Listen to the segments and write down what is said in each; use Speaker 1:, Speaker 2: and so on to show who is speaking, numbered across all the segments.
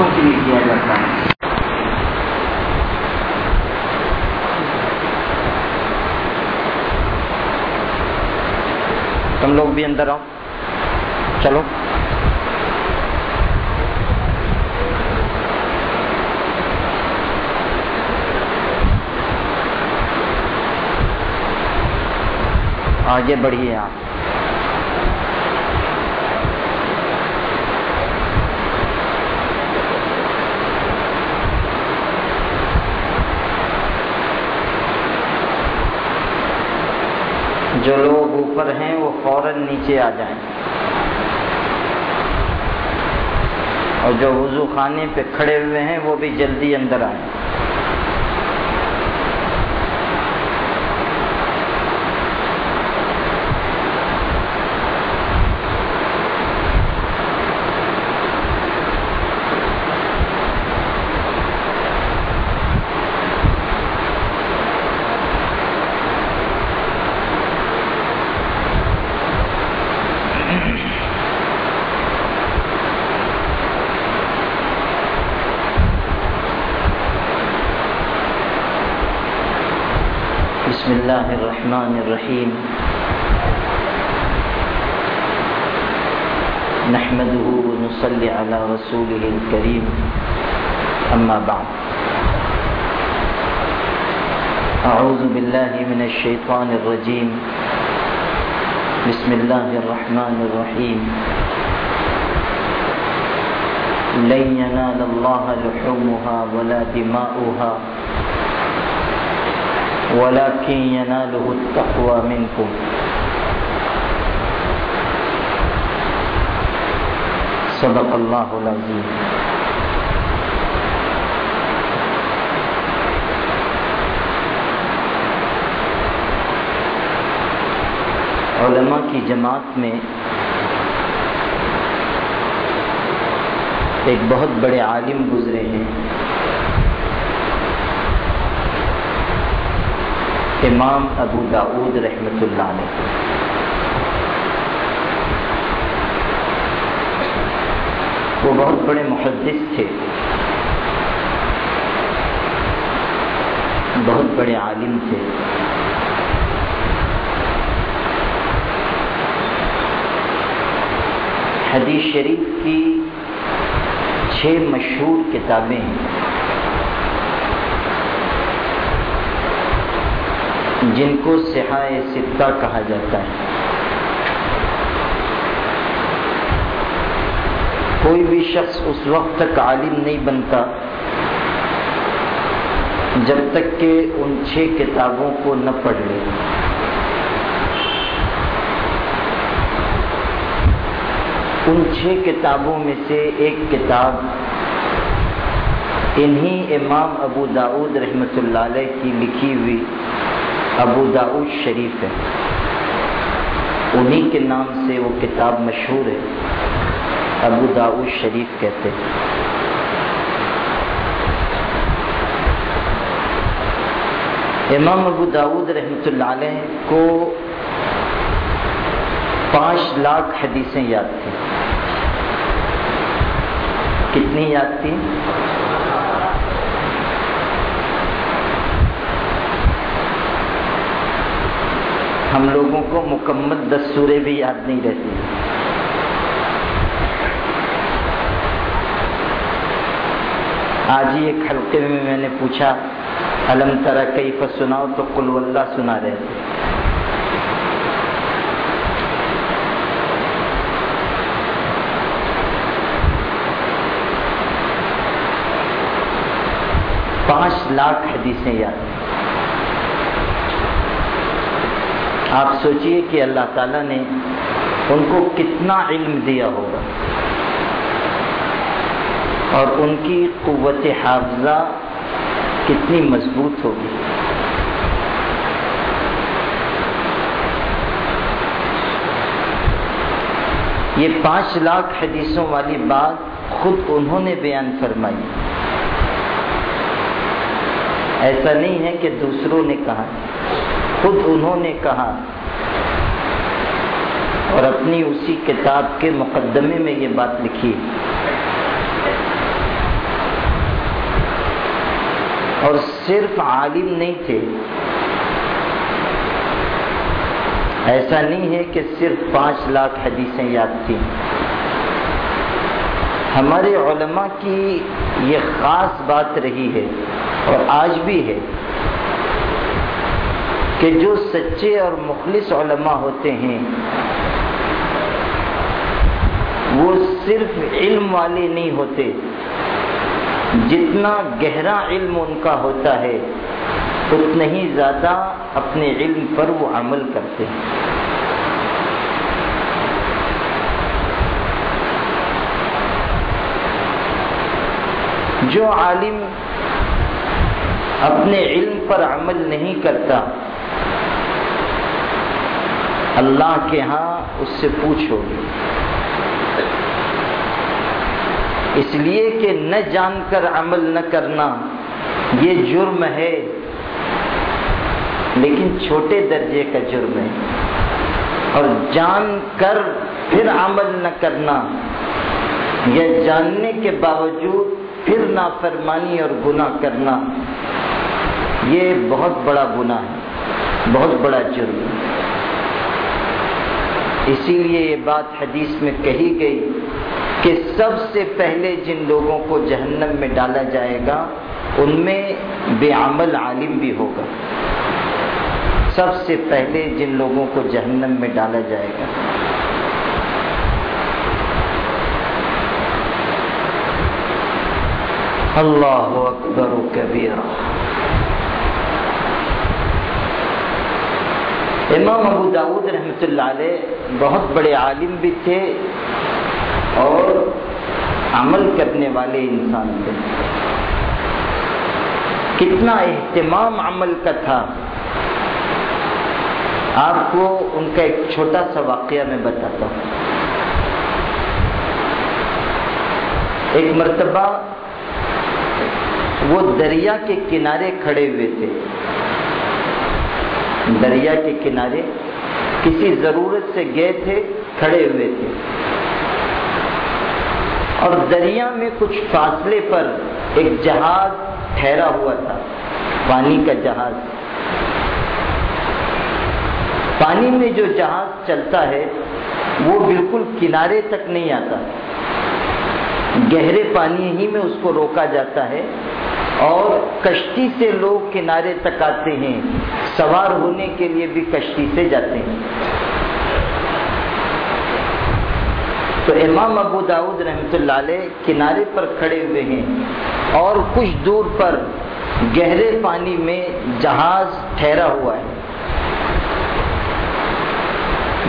Speaker 1: بچوں کے لیے کیا جاتا ہے؟ تم لوگ بھی اندر آؤ۔ چلو۔ آگے بڑھیے آپ۔ جو لوگ اوپر ہیں وہ فوراً نیچے آ جائیں۔ اور جو وضو خانے پہ کھڑے ہوئے ہیں وہ بھی جلدی اندر آئیں۔ الرحمن الرحيم. نحمده ونصلي على رسوله الكريم. أما بعد. أعوذ بالله من الشيطان الرجيم. بسم الله الرحمن الرحيم. لن ينال الله لحومها ولا دماؤها. ولكن يناله التقوى منكم. صدق الله العظيم. علماء کی جماعت میں ایک بہت بڑے عالم گزرے ہیں۔ امام ابو داود رحمت اللہ علیہ۔ وہ بہت بڑے محدث تھے۔ بہت بڑے عالم تھے۔ حدیث شریف کی چھ مشہور کتابیں ہیں۔ جن کو سہائے ستہ کہا جاتا ہے۔ کوئی بھی شخص اس وقت تک عالم نہیں بنتا جب تک کہ ان چھ کتابوں کو نہ پڑھ لے۔ ان چھ کتابوں میں سے ایک کتاب انہی امام ابو داود رحمۃ اللہ علیہ کی لکھی ہوئی ابو داود شریف ہے۔ انہی کے نام سے وہ کتاب مشہور ہے۔ ابو داود شریف کہتے امام ابو داود رحمۃ اللہ علیہ کو پانچ لاکھ حدیثیں یاد تھیں۔ کتنی یاد تھی ہم لوگوں کو مکمل دس سورے بھی یاد نہیں رہتی آج ہی ایک حلقے میں میں نے پوچھا علم طرح کئی سناؤ؟ تو کل اللہ سنا رہے تھے۔ پانچ لاکھ حدیثیں یاد۔ آپ سوچئے کہ اللہ تعالیٰ نے ان کو کتنا علم دیا ہوگا اور ان کی قوت حافظہ کتنی مضبوط ہوگی یہ پانچ لاکھ حدیثوں والی بات خود انہوں نے بیان فرمائی۔ ایسا نہیں ہے کہ دوسروں نے کہا۔ خود انہوں نے کہا اور اپنی اسی کتاب کے مقدمے میں یہ بات لکھی اور صرف عالم نہیں تھے۔ ایسا نہیں ہے کہ صرف پانچ لاکھ حدیثیں یاد تھیں۔ ہمارے علماء کی یہ خاص بات رہی ہے اور آج بھی ہے۔ کہ جو سچے اور مخلص علماء ہوتے ہیں، وہ صرف علم والے نہیں ہوتے، جتنا گہرا علم ان کا ہوتا ہے، اتنا ہی زیادہ اپنے علم پر وہ عمل کرتے ہیں۔ جو عالم اپنے علم پر عمل نہیں کرتا اللہ کے ہاں اس سے پوچھو گے۔ اس لیے کہ نہ جان کر عمل نہ کرنا یہ جرم ہے۔ لیکن چھوٹے درجے کا جرم ہے۔ اور جان کر پھر عمل نہ کرنا یا جاننے کے باوجود پھر نافرمانی اور گناہ کرنا، یہ بہت بڑا گناہ ہے، بہت بڑا جرم ہے۔ اسی لیے یہ بات حدیث میں کہی گئی کہ سب سے پہلے جن لوگوں کو جہنم میں ڈالا جائے گا، ان میں بے عمل عالم بھی ہوگا۔ سب سے پہلے جن لوگوں کو جہنم میں ڈالا جائے گا۔ اللہ اکبر و کبیرہ۔ امام ابو داود رحمۃ اللہ علیہ بہت بڑے عالم بھی تھے اور عمل کرنے والے انسان تھے۔ کتنا اہتمام عمل کا تھا۔ آپ کو ان کا ایک چھوٹا سا واقعہ میں بتاتا ہوں۔ ایک مرتبہ وہ دریا کے کنارے کھڑے ہوئے تھے۔ دریا کے کنارے کسی ضرورت سے گئے تھے، کھڑے ہوئے تھے۔ اور دریا میں کچھ فاصلے پر ایک جہاز ٹھہرا ہوا تھا، پانی کا جہاز۔ پانی میں جو جہاز چلتا ہے، وہ بالکل کنارے تک نہیں آتا۔ گہرے پانی ہی میں اس کو روکا جاتا ہے۔ اور کشتی سے لوگ کنارے تک آتے ہیں۔ سوار ہونے کے لیے بھی کشتی سے جاتے ہیں۔ تو امام ابو داود رحمۃ اللہ علیہ کنارے پر کھڑے ہوئے ہیں اور کچھ دور پر گہرے پانی میں جہاز ٹھہرا ہوا ہے۔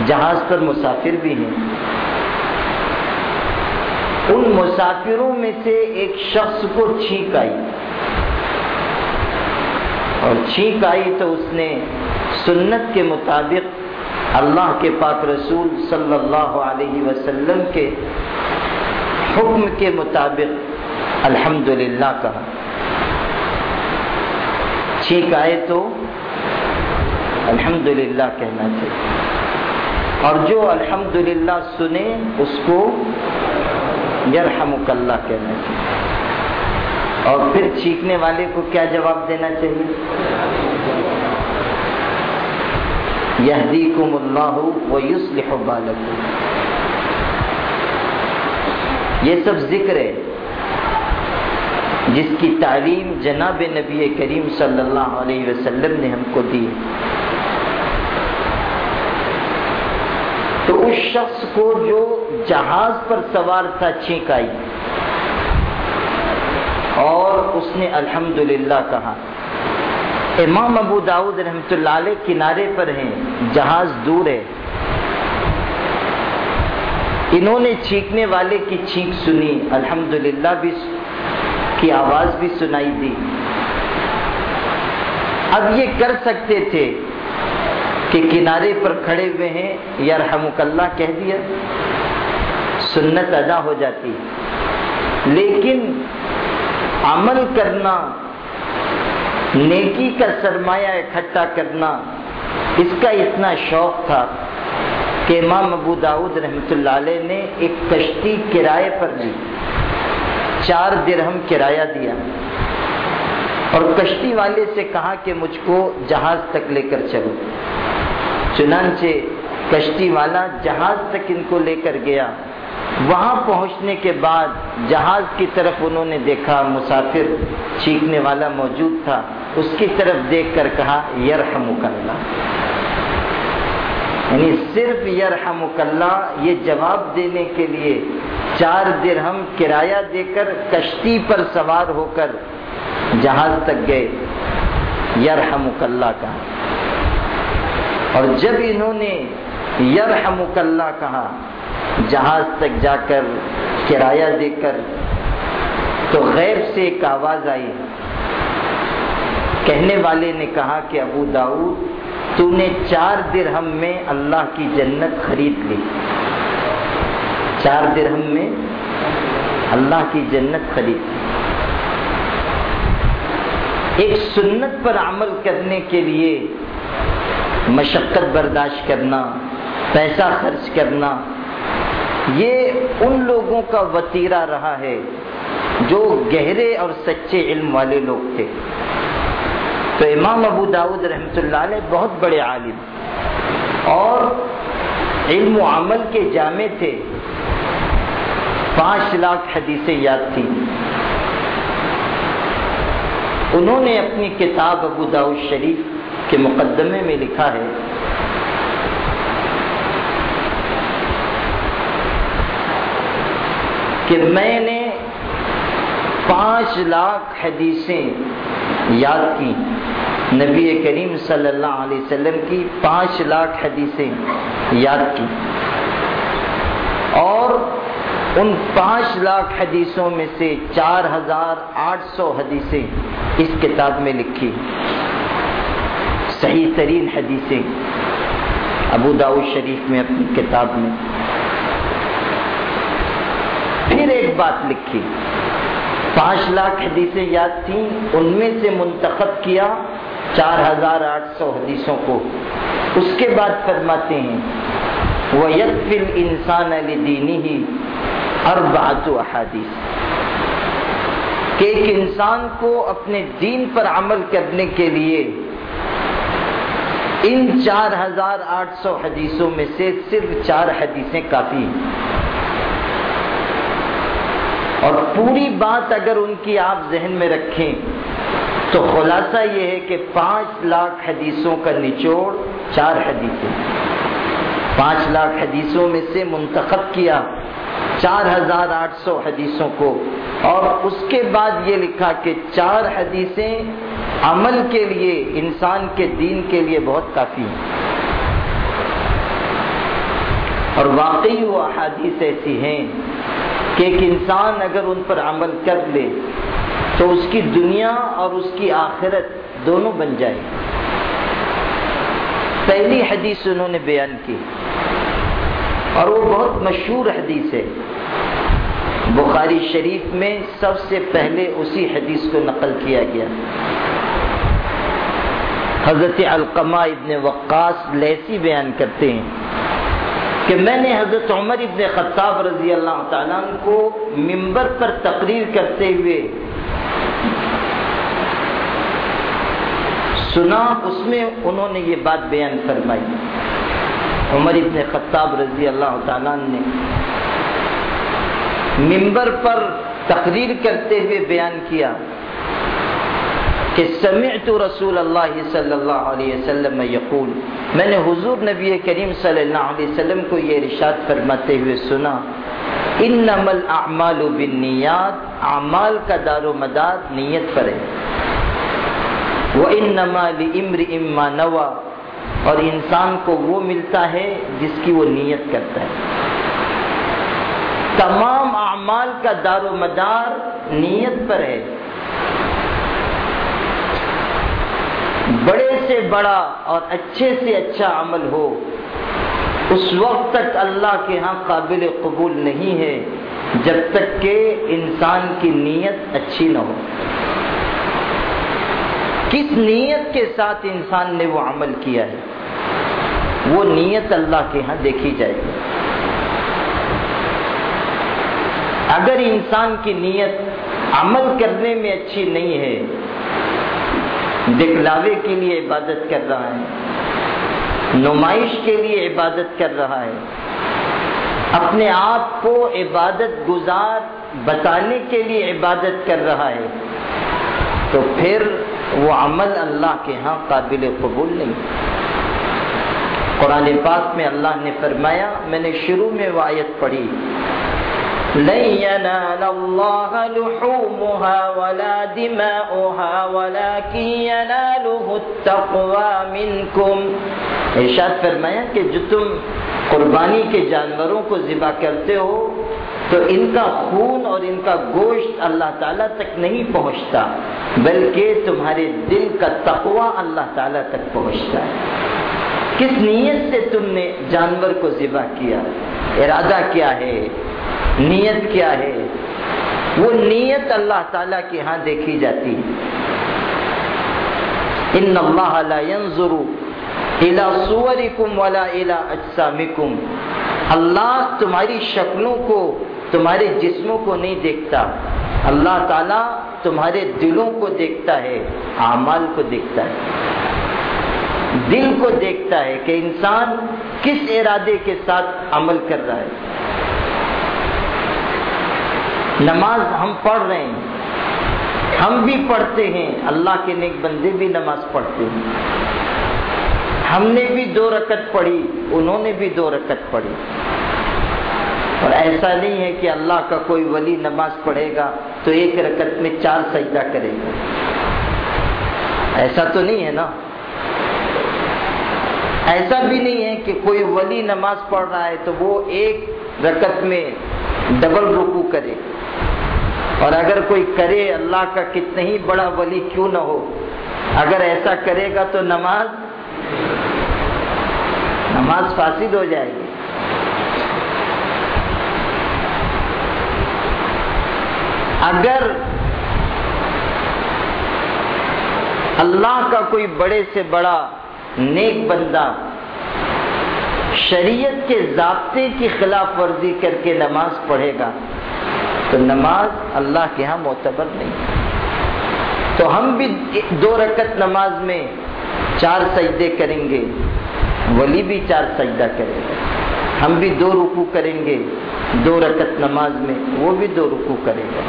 Speaker 1: جہاز پر مسافر بھی ہیں۔ ان مسافروں میں سے ایک شخص کو چھینک آئی۔ اور چھینک آئی تو اس نے سنت کے مطابق اللہ کے پاک رسول صلی اللہ علیہ وسلم کے حکم کے مطابق الحمد للہ کہا۔ چھینک آئے تو الحمد للہ کہنا چاہیے اور جو الحمد للہ سنے اس کو یرحمک اللہ کہنا چاہیے اور پھر چھینکنے والے کو کیا جواب دینا چاہیے؟ یہدیکم اللہ و یصلح بالکم۔ یہ سب ذکر ہے جس کی تعلیم جناب نبی کریم صلی اللہ علیہ وسلم نے ہم کو دی۔ تو اس شخص کو جو جہاز پر سوار تھا چھینک آئی۔ اور اس نے الحمدللہ کہا۔ امام ابو داود رحمت اللہ علیہ کنارے پر ہیں، جہاز دور ہے۔ انہوں نے چھینکنے والے کی چھینک سنی، الحمدللہ بھی کی آواز بھی سنائی دی۔ اب یہ کر سکتے تھے کہ کنارے پر کھڑے ہوئے ہیں یا رحمک اللہ کہہ دیا۔ سنت ادا ہو جاتی۔ لیکن عمل کرنا، نیکی کا سرمایہ اکٹھا کرنا، اس کا اتنا شوق تھا کہ امام ابو داود رحمۃ اللہ علیہ نے ایک کشتی کرائے پر لی چار درہم کرایہ دیا۔ اور کشتی والے سے کہا کہ مجھ کو جہاز تک لے کر چلو۔ چنانچہ کشتی والا جہاز تک ان کو لے کر گیا۔ وہاں پہنچنے کے بعد جہاز کی طرف انہوں نے دیکھا، مسافر چیخنے والا موجود تھا، اس کی طرف دیکھ کر کہا، یرحمک اللہ۔ یعنی صرف یرحمک اللہ، یہ جواب دینے کے لیے چار درہم کرایہ دے کر کشتی پر سوار ہو کر جہاز تک گئے، یرحمک اللہ کا۔ اور جب انہوں نے یرحمک اللہ کہا جہاز تک جا کر کرایہ دے کر تو غیر سے ایک آواز آئی۔ کہنے والے نے کہا کہ ابو داؤد، تو نے چار درہم میں اللہ کی جنت خرید لی۔ چار درہم میں اللہ کی جنت خرید لی۔ ایک سنت پر عمل کرنے کے لیے مشقت برداشت کرنا، پیسہ خرچ کرنا یہ ان لوگوں کا وطیرہ رہا ہے جو گہرے اور سچے علم والے لوگ تھے۔ تو امام ابو داود رحمۃ اللہ علیہ بہت بڑے عالم اور علم و عمل کے جامع تھے۔ پانچ لاکھ حدیثیں یاد تھی انہوں نے اپنی کتاب ابو داود شریف کے مقدمے میں لکھا ہے۔ کہ میں نے پانچ لاکھ حدیثیں یاد کی۔ نبی کریم صلی اللہ علیہ وسلم کی پانچ لاکھ حدیثیں یاد کی۔ اور ان پانچ لاکھ حدیثوں میں سے چار ہزار آٹھ سو حدیثیں اس کتاب میں لکھی۔ صحیح ترین حدیثیں۔ ابو داؤ شریف میں اپنی کتاب میں۔ پھر ایک بات لکھی۔ پانچ لاکھ حدیثیں یاد تھیں، ان میں سے منتخب کیا چار ہزار آٹھ سو حدیثوں کو۔ اس کے بعد فرماتے ہیں وہ یقل انسان علی دینی ہی اربعت احادیث کہ ایک انسان کو اپنے دین پر عمل کرنے کے لیے ان چار ہزار آٹھ سو حدیثوں میں سے صرف چار حدیثیں کافی ہیں۔ اور پوری بات اگر ان کی آپ ذہن میں رکھیں تو خلاصہ یہ ہے کہ پانچ لاکھ حدیثوں کا نچوڑ چار حدیثیں۔ پانچ لاکھ حدیثوں میں سے منتخب کیا چار ہزار آٹھ سو حدیثوں کو۔ اور اس کے بعد یہ لکھا کہ چار حدیثیں عمل کے لیے، انسان کے دین کے لیے بہت کافی ہیں۔ اور واقعی وہ احادیث ایسی ہیں کہ ایک انسان اگر ان پر عمل کر لے تو اس کی دنیا اور اس کی آخرت دونوں بن جائے پہلی حدیث انہوں نے بیان کی اور وہ بہت مشہور حدیث ہے۔ بخاری شریف میں سب سے پہلے اسی حدیث کو نقل کیا گیا۔ حضرت القمہ ابن وقاص لیسی بیان کرتے ہیں۔ کہ میں نے حضرت عمر ابن خطاب رضی اللہ تعالیٰ کو ممبر پر تقریر کرتے ہوئے سنا، اس میں انہوں نے یہ بات بیان فرمائی۔ عمر ابن خطاب رضی اللہ تعالیٰ نے ممبر پر تقریر کرتے ہوئے بیان کیا۔ کہ سمعت رسول اللہ صلی اللہ علیہ وسلم یقول، میں نے حضور نبی کریم صلی اللہ علیہ وسلم کو یہ رشاد فرماتے ہوئے سنا، انما الاعمال بالنیات، اعمال کا دار و مدار نیت پر ہے۔ وانما لامرئ ما نوى اور انسان کو وہ ملتا ہے جس کی وہ نیت کرتا ہے۔ تمام اعمال کا دار و مدار نیت پر ہے۔ بڑے سے بڑا اور اچھے سے اچھا عمل ہو، اس وقت تک اللہ کے ہاں قابل قبول نہیں ہے، جب تک کہ انسان کی نیت اچھی نہ ہو۔ کس نیت کے ساتھ انسان نے وہ عمل کیا ہے؟ وہ نیت اللہ کے ہاں دیکھی جائے گی۔ اگر انسان کی نیت عمل کرنے میں اچھی نہیں ہے دکھلاوے کے لیے عبادت کر رہا ہے، نمائش کے لیے عبادت کر رہا ہے۔ اپنے آپ کو عبادت گزار بتانے کے لیے عبادت کر رہا ہے۔ تو پھر وہ عمل اللہ کے ہاں قابل قبول نہیں۔ قرآن پاک میں اللہ نے فرمایا، میں نے شروع میں وہ آیت پڑھی لن ينال الله لحومها ولا دماؤها، ولكن يناله التقوى منكم. ارشاد فرمایا کہ جو تم قربانی کے جانوروں کو ذبح کرتے ہو، تو ان کا خون اور ان کا گوشت اللہ تعالیٰ تک نہیں پہنچتا، بلکہ تمہارے دل کا تقوی اللہ تعالیٰ تک پہنچتا ہے۔ کس نیت سے تم نے جانور کو ذبح کیا؟ ارادہ کیا ہے؟ نیت کیا ہے؟ وہ نیت اللہ تعالیٰ کے ہاں دیکھی جاتی ہے۔ ان اللہ لا ينظر الى صورکم ولا الى اجسامکم۔ اللہ تمہاری شکلوں کو، تمہارے جسموں کو نہیں دیکھتا۔ اللہ تعالیٰ تمہارے دلوں کو دیکھتا ہے، اعمال کو دیکھتا ہے۔ دل کو دیکھتا ہے کہ انسان کس ارادے کے ساتھ عمل کر رہا ہے۔ نماز ہم پڑھ رہے ہیں۔ ہم بھی پڑھتے ہیں۔ اللہ کے نیک بندے بھی نماز پڑھتے ہیں۔ ہم نے بھی دو رکت پڑھی، انہوں نے بھی دو رکت پڑھی۔ اور ایسا نہیں ہے کہ اللہ کا کوئی ولی نماز پڑھے گا تو ایک رکت میں چار سجدہ کرے گا۔ ایسا تو نہیں ہے نا؟ ایسا بھی نہیں ہے کہ کوئی ولی نماز پڑھ رہا ہے تو وہ ایک رکت میں ڈبل رکو کرے۔ اور اگر کوئی کرے اللہ کا کتنا ہی بڑا ولی کیوں نہ ہو، اگر ایسا کرے گا تو نماز نماز فاسد ہو جائے گی۔ اگر اللہ کا کوئی بڑے سے بڑا نیک بندہ شریعت کے ضابطے کی خلاف ورزی کر کے نماز پڑھے گا تو نماز اللہ کے ہاں معتبر نہیں تو ہم بھی دو رکت نماز میں چار سجدے کریں گے، ولی بھی چار سجدہ کرے گا۔ ہم بھی دو رکو کریں گے، دو رکت نماز میں وہ بھی دو رکو کرے گا۔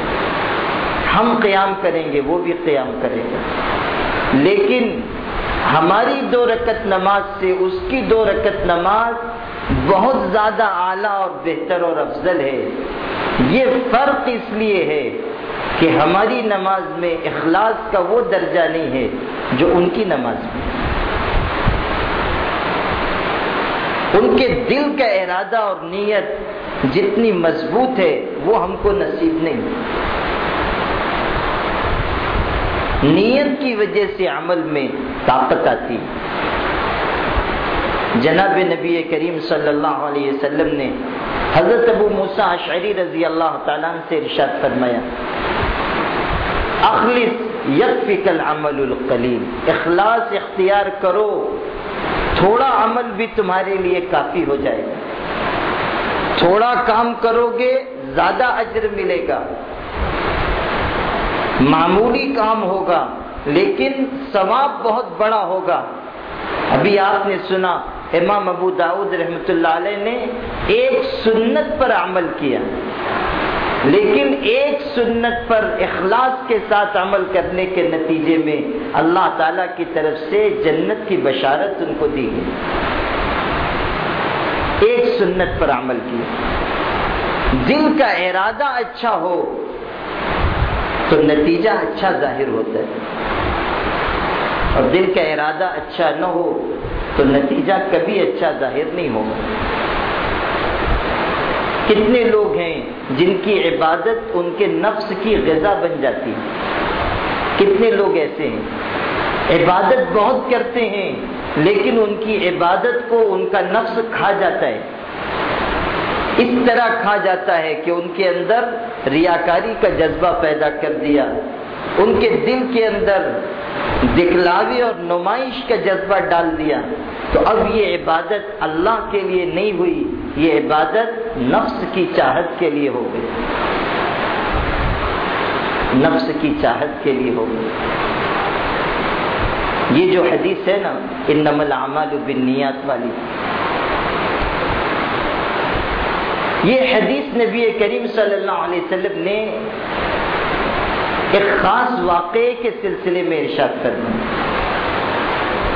Speaker 1: ہم قیام کریں گے، وہ بھی قیام کرے گا۔ لیکن ہماری دو رکت نماز سے اس کی دو رکت نماز بہت زیادہ اعلیٰ اور بہتر اور افضل ہے۔ یہ فرق اس لیے ہے کہ ہماری نماز میں اخلاص کا وہ درجہ نہیں ہے جو ان کی نماز میں۔ ان کے دل کا ارادہ اور نیت جتنی مضبوط ہے وہ ہم کو نصیب نہیں۔ نیت کی وجہ سے عمل میں طاقت آتی۔ جناب نبی کریم صلی اللہ علیہ وسلم نے حضرت ابو موسا اشعری رضی اللہ تعالیٰ سے ارشاد فرمایا، اخلص یکفک العمل القلیل، اخلاص اختیار کرو، تھوڑا عمل بھی تمہارے لیے کافی ہو جائے گا۔ تھوڑا کام کرو گے زیادہ اجر ملے گا۔ معمولی کام ہوگا، لیکن ثواب بہت بڑا ہوگا۔ ابھی آپ نے سنا امام ابو داود رحمۃ اللہ علیہ نے ایک سنت پر عمل کیا۔ لیکن ایک سنت پر اخلاص کے ساتھ عمل کرنے کے نتیجے میں اللہ تعالی کی طرف سے جنت کی بشارت ان کو دی گئی۔ ایک سنت پر عمل کیا۔ دل کا ارادہ اچھا ہو تو نتیجہ اچھا ظاہر ہوتا ہے۔ اور دل کا ارادہ اچھا نہ ہو تو نتیجہ کبھی اچھا ظاہر نہیں ہوگا۔ کتنے لوگ ہیں جن کی عبادت ان کے نفس کی غذا بن جاتی ہے۔ کتنے لوگ ایسے ہیں۔ عبادت بہت کرتے ہیں، لیکن ان کی عبادت کو ان کا نفس کھا جاتا ہے۔ اس طرح کھا جاتا ہے کہ ان کے اندر ریاکاری کا جذبہ پیدا کر دیا۔ ان کے دل کے اندر دکھلاوی اور نمائش کا جذبہ ڈال دیا۔ تو اب یہ عبادت اللہ کے لیے نہیں ہوئی، یہ عبادت نفس کی چاہت کے لیے ہو گئی۔ نفس کی چاہت کے لیے ہو گئی۔ یہ جو حدیث ہے نا ان نمل اعمال بنیات والی۔ یہ حدیث نبی کریم صلی اللہ علیہ وسلم نے ایک خاص واقعے کے سلسلے میں ارشاد کرنا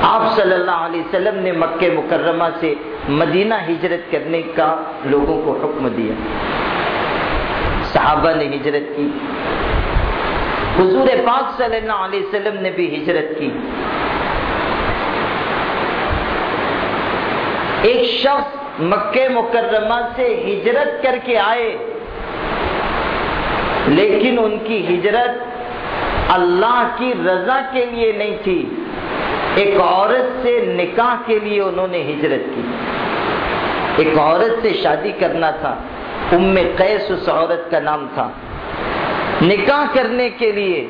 Speaker 1: آپ صلی اللہ علیہ وسلم نے مکہ مکرمہ سے مدینہ ہجرت کرنے کا لوگوں کو حکم دیا۔ صحابہ نے ہجرت کی۔ حضور پاک صلی اللہ علیہ وسلم نے بھی ہجرت کی۔ ایک شخص مکہ مکرمہ سے ہجرت کر کے آئے، لیکن ان کی ہجرت اللہ کی رضا کے لیے نہیں تھی۔ ایک عورت سے نکاح کے لیے انہوں نے ہجرت کی۔ ایک عورت سے شادی کرنا تھا۔ ام قیس اس عورت کا نام تھا۔ نکاح کرنے کے لیے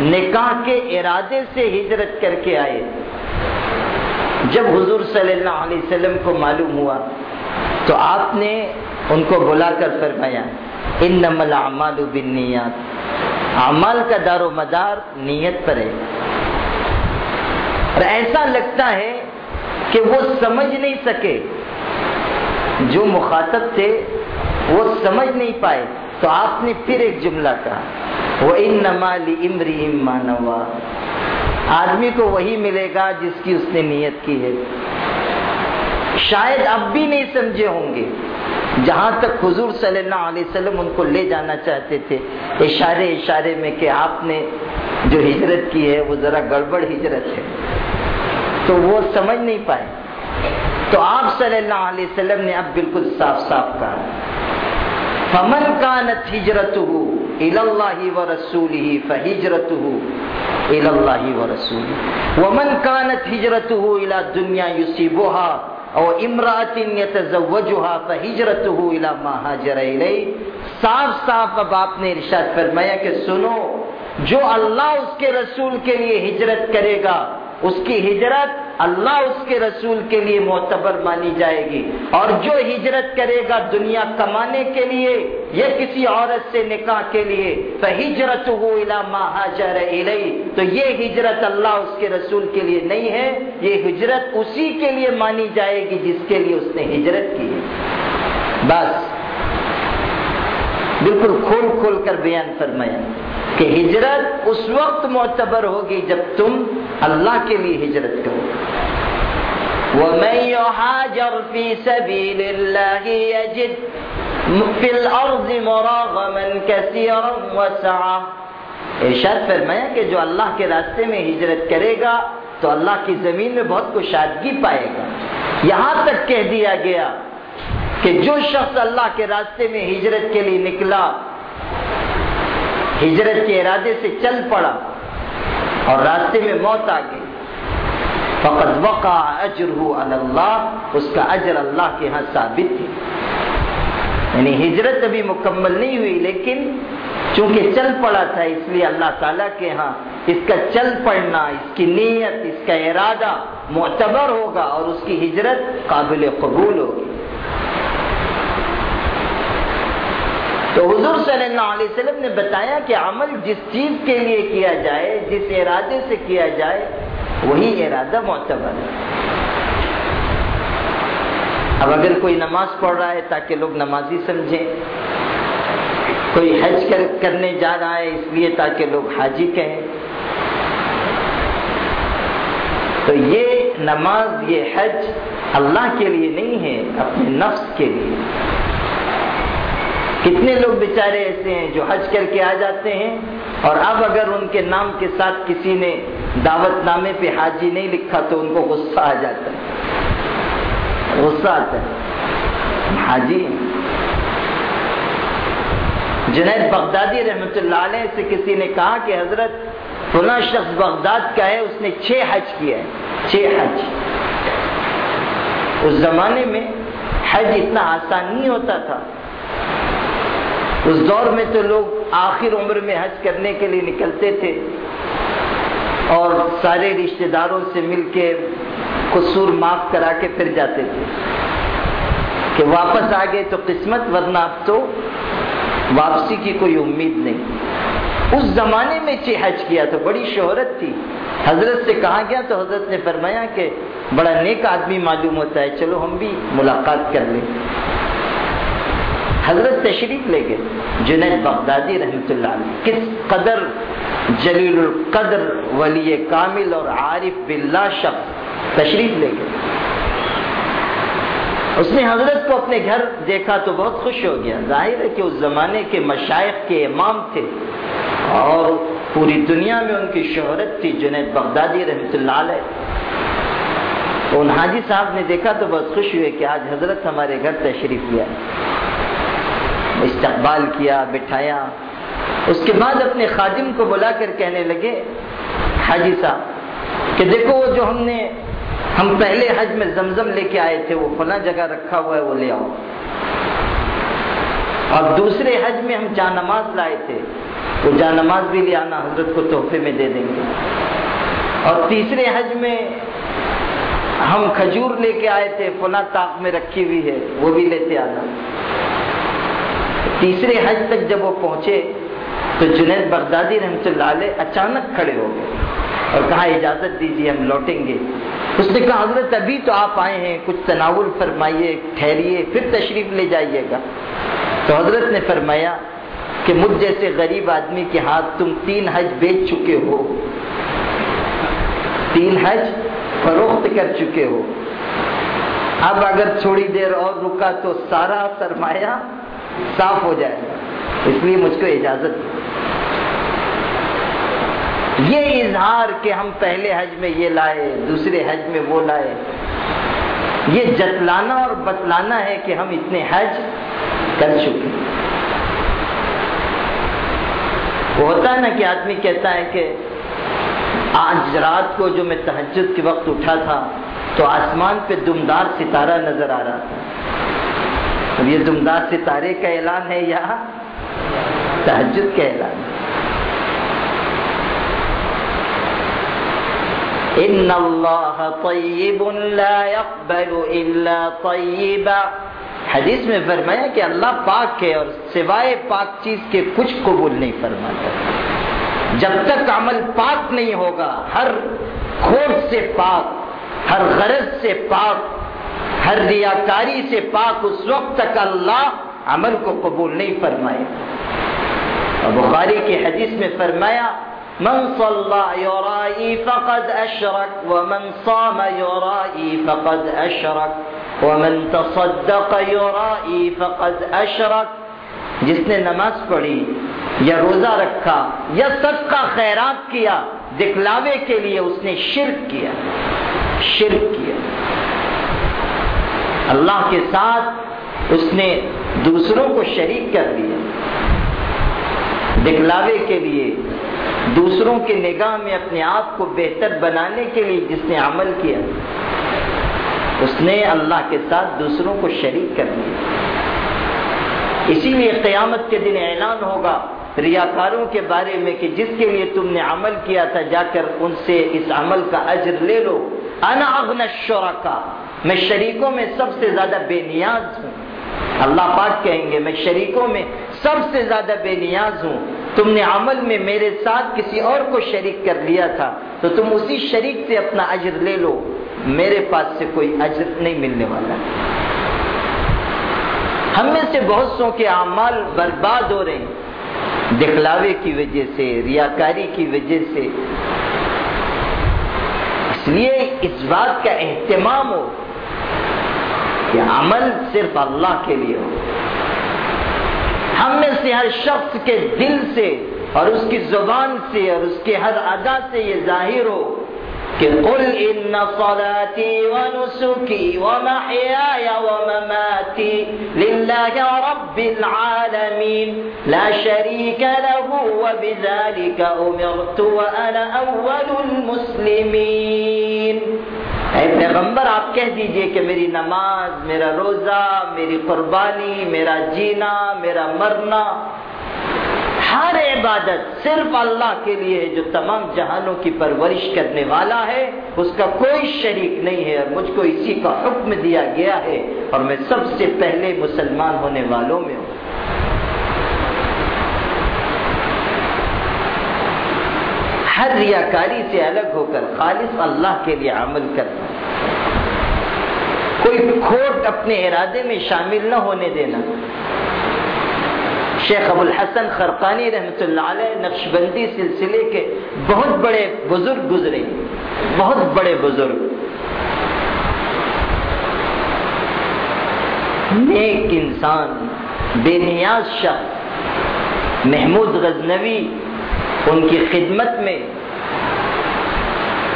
Speaker 1: نکاح کے ارادے سے ہجرت کر کے آئے۔ جب حضور صلی اللہ علیہ وسلم کو معلوم ہوا تو آپ نے ان کو بلا کر فرمایا ان نمل اعمال بالنیات۔ اعمال کا دار و مدار نیت پر ہے۔ اور ایسا لگتا ہے کہ وہ سمجھ نہیں سکے۔ جو مخاطب تھے، وہ سمجھ نہیں پائے۔ تو آپ نے پھر ایک جملہ کہا وہ ان نمالی امری امانوا آدمی کو وہی ملے گا جس کی اس نے نیت کی ہے۔ شاید اب بھی نہیں سمجھے ہوں گے۔ جہاں تک حضور صلی اللہ علیہ وسلم ان کو لے جانا چاہتے تھے، اشارے اشارے میں کہ آپ نے جو ہجرت کی ہے، وہ ذرا گڑبڑ ہجرت ہے۔ تو وہ سمجھ نہیں پائے۔ تو آپ صلی اللہ علیہ وسلم نے اب بالکل صاف صاف کہا۔ فمن كانت هجرته الى الله ورسوله فهجرته الى الله ورسوله۔ ومن كانت هجرته الى الدنيا يصيبها او امراه یتزوجها فهجرته الى ما هاجر اليه صاف صاف اب آپ نے ارشاد فرمایا کہ سنو، جو اللہ اس کے رسول کے لیے ہجرت کرے گا اس کی ہجرت اللہ اس کے رسول کے لیے معتبر مانی جائے گی۔ اور جو ہجرت کرے گا دنیا کمانے کے لیے، یا کسی عورت سے نکاح کے لیے تو ہجرت ہو مہاجر تو یہ ہجرت اللہ اس کے رسول کے لیے نہیں ہے، یہ ہجرت اسی کے لیے مانی جائے گی جس کے لیے اس نے ہجرت کی ہے۔ بس۔ بالکل کھول کھول کر بیان فرمایا کہ ہجرت اس وقت معتبر ہوگی جب تم اللہ کے لیے ہجرت کرو۔ وَمَن يُحَاجَرْ فِي سَبِيلِ اللَّهِ يَجِدْ فِي الْأَرْضِ مُرَاغَمًا كَثِيرًا وَسَعًا۔ ارشاد فرمایا کہ جو اللہ کے راستے میں ہجرت کرے گا تو اللہ کی زمین میں بہت کشادگی پائے گا۔ یہاں تک کہہ دیا گیا کہ جو شخص اللہ کے راستے میں ہجرت کے لیے نکلا، ہجرت کے ارادے سے چل پڑا اور راستے میں موت آ گئی۔ فقط وقع اجر اللہ، اس کا اجر اللہ کے ہاں ثابت ہے۔ یعنی ہجرت ابھی مکمل نہیں ہوئی، لیکن چونکہ چل پڑا تھا، اس لیے اللہ تعالیٰ کے ہاں اس کا چل پڑنا، اس کی نیت، اس کا ارادہ معتبر ہوگا اور اس کی ہجرت قابل قبول ہوگی۔ تو حضور صلی اللہ علیہ وسلم نے بتایا کہ عمل جس چیز کے لیے کیا جائے، جس ارادے سے کیا جائے، وہی ارادہ معتبر ہے۔ اب اگر کوئی نماز پڑھ رہا ہے تاکہ لوگ نمازی سمجھیں، کوئی حج کر کرنے جا رہا ہے اس لیے تاکہ لوگ حاجی کہیں۔ تو یہ نماز، یہ حج اللہ کے لیے نہیں ہے، اپنے نفس کے لیے۔ کتنے لوگ بیچارے ایسے ہیں جو حج کر کے آ جاتے ہیں اور اب اگر ان کے نام کے ساتھ کسی نے دعوت نامے پہ حاجی نہیں لکھا تو ان کو غصہ آ جاتا ہے۔ غصہ آتا ہے۔ حاجی۔ جنید بغدادی رحمت اللہ علیہ سے کسی نے کہا کہ حضرت فلاں شخص بغداد کا ہے، اس نے چھ حج کیا ہے۔ چھ حج۔ اس زمانے میں حج اتنا آسان نہیں ہوتا تھا۔ اس دور میں تو لوگ آخر عمر میں حج کرنے کے لیے نکلتے تھے اور سارے رشتہ داروں سے مل کے قصور معاف کرا کے پھر جاتے تھے کہ واپس آ گئے تو قسمت، ورنہ اب تو واپسی کی کوئی امید نہیں۔ اس زمانے میں چی حج کیا تو بڑی شہرت تھی۔ حضرت سے کہا گیا تو حضرت نے فرمایا کہ بڑا نیک آدمی معلوم ہوتا ہے، چلو ہم بھی ملاقات کر لیں۔ حضرت تشریف لے گئے، جنید بغدادی رحمت اللہ علیہ۔ کس قدر جلیل القدر ولی کامل اور عارف باللہ شخص تشریف لے گئے۔ اس نے حضرت کو اپنے گھر دیکھا تو بہت خوش ہو گیا۔ ظاہر ہے کہ اس زمانے کے مشائق کے امام تھے اور پوری دنیا میں ان کی شہرت تھی۔ جنید بغدادی رحمت اللہ علیہ۔ ان حاجی صاحب نے دیکھا تو بہت خوش ہوئے کہ آج حضرت ہمارے گھر تشریف لیا استقبال کیا، بٹھایا۔ اس کے بعد اپنے خادم کو بلا کر کہنے لگے، حاجی صاحب، کہ دیکھو وہ جو ہم نے، ہم پہلے حج میں زمزم لے کے آئے تھے، وہ فلاں جگہ رکھا ہوا ہے، وہ لے آؤ۔ اور دوسرے حج میں ہم جا نماز لائے تھے، وہ جا نماز بھی لے آنا، حضرت کو تحفے میں دے دیں گے۔ اور تیسرے حج میں ہم کھجور لے کے آئے تھے، فلاں تاق میں رکھی ہوئی ہے، وہ بھی لیتے آنا۔ تیسرے حج تک جب وہ پہنچے تو جنید بغدادی رحمت اللہ علیہ اچانک کھڑے ہو گئے اور کہا، اجازت دیجیے ہم لوٹیں گے۔ اس نے کہا، حضرت، ابھی تو آپ آئے ہیں، کچھ تناول فرمائیے، ٹھہریے، پھر تشریف لے جائیے گا۔ تو حضرت نے فرمایا کہ، مجھ جیسے غریب آدمی کے ہاتھ تم تین حج بیچ چکے ہو۔ تین حج فروخت کر چکے ہو۔ اب اگر تھوڑی دیر اور رکا تو سارا سرمایہ صاف ہو جائے۔ اس لیے مجھ کو اجازت۔ یہ اظہار کہ ہم پہلے حج میں یہ لائے، دوسرے حج میں وہ لائے۔ یہ جتلانا اور بتلانا ہے کہ ہم اتنے حج کر چکے۔ وہ ہوتا ہے نا کہ آدمی کہتا ہے کہ آج رات کو جو میں تحجد کے وقت اٹھا تھا تو آسمان پہ دمدار ستارہ نظر آ رہا تھا۔ اب یہ دمدار ستارے کا اعلان ہے یا تحجد کا اعلان ہے؟ ان اللہ طیب لا يقبل الا طیبا حدیث میں فرمایا کہ اللہ پاک ہے اور سوائے پاک چیز کے کچھ قبول نہیں فرماتا۔ جب تک عمل پاک نہیں ہوگا، ہر کھوٹ سے پاک، ہر غرض سے پاک ہر ریاکاری سے پاک اس وقت تک اللہ عمل کو قبول نہیں فرمائے۔ اور بخاری کی حدیث میں فرمایا، من صلى يرائي فقد أشرك ومن صام يرائي فقد أشرك ومن تصدق يرائي فقد أشرك جس نے نماز پڑھی یا روزہ رکھا یا سب کا خیرات کیا، دکھلاوے کے لیے اس نے شرک کیا شرک کیا۔ اللہ کے ساتھ اس نے دوسروں کو شریک کر دیا دکھلاوے کے لیے، دوسروں کے نگاہ میں اپنے آپ کو بہتر بنانے کے لیے جس نے عمل کیا۔ اس نے اللہ کے ساتھ دوسروں کو شریک کر دیا اسی لیے قیامت کے دن اعلان ہوگا ریاکاروں کے بارے میں کہ جس کے لیے تم نے عمل کیا تھا، جا کر ان سے اس عمل کا اجر لے لو۔ انا اغن الشرکا میں شریکوں میں سب سے زیادہ بے نیاز ہوں۔ اللہ پاک کہیں گے، میں شریکوں میں سب سے زیادہ بے نیاز ہوں۔ تم نے عمل میں میرے ساتھ کسی اور کو شریک کر لیا تھا، تو تم اسی شریک سے اپنا اجر لے لو۔ میرے پاس سے کوئی اجر نہیں ملنے والا۔ ہم میں سے بہت سو کے اعمال برباد ہو رہے ہیں۔ دکھلاوے کی وجہ سے، ریاکاری کی وجہ سے۔ اس لیے اس بات کا اہتمام ہو۔ کہ عمل صرف اللہ کے لیے ہو ہم میں سے ہر شخص کے دل سے اور اس کی زبان سے اور اس کے ہر ادا سے یہ ظاہر ہو کہ قل ان صلاتي ونسكي ومحياي ومماتي لله رب العالمين لا شريك له وبذلك امرت وانا اول المسلمين اے پیغمبر، آپ کہہ دیجیے کہ میری نماز، میرا روزہ، میری قربانی، میرا جینا، میرا مرنا، ہر عبادت صرف اللہ کے لیے جو تمام جہانوں کی پرورش کرنے والا ہے، اس کا کوئی شریک نہیں ہے اور مجھ کو اسی کا حکم دیا گیا ہے اور میں سب سے پہلے مسلمان ہونے والوں میں ہوں۔ ہر ریاکاری سے الگ ہو کر خالص اللہ کے لیے عمل کرنا۔ کوئی کھوٹ اپنے ارادے میں شامل نہ ہونے دینا۔ شیخ ابو الحسن خرقانی رحمۃ اللہ علیہ نقش بندی سلسلے کے بہت بڑے بزرگ گزرے۔ بہت بڑے بزرگ۔ نیک انسان، بے نیاز شخص، محمود غزنوی ان کی خدمت میں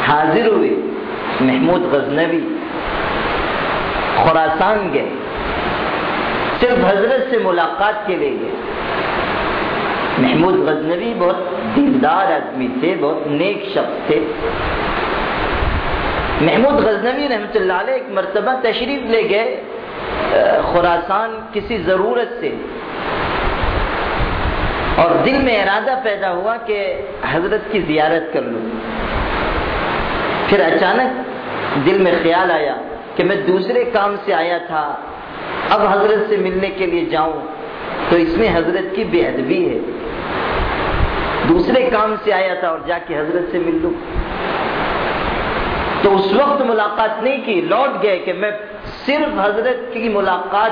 Speaker 1: حاضر ہوئے۔ محمود غزنوی خوراسان گئے صرف حضرت سے ملاقات کے لیے گئے۔ محمود غزنوی بہت دیندار آدمی تھے، بہت نیک شخص تھے۔ محمود غزنوی رحمۃ اللہ علیہ ایک مرتبہ تشریف لے گئے خوراسان کسی ضرورت سے۔ اور دل میں ارادہ پیدا ہوا کہ حضرت کی زیارت کر لوں۔ پھر اچانک دل میں خیال آیا۔ کہ میں دوسرے کام سے آیا تھا، اب حضرت سے ملنے کے لیے جاؤں، تو اس میں حضرت کی بے ادبی ہے۔ دوسرے کام سے آیا تھا اور جا کے حضرت سے مل لوں۔ تو اس وقت ملاقات نہیں کی، لوٹ گئے کہ میں صرف حضرت کی ملاقات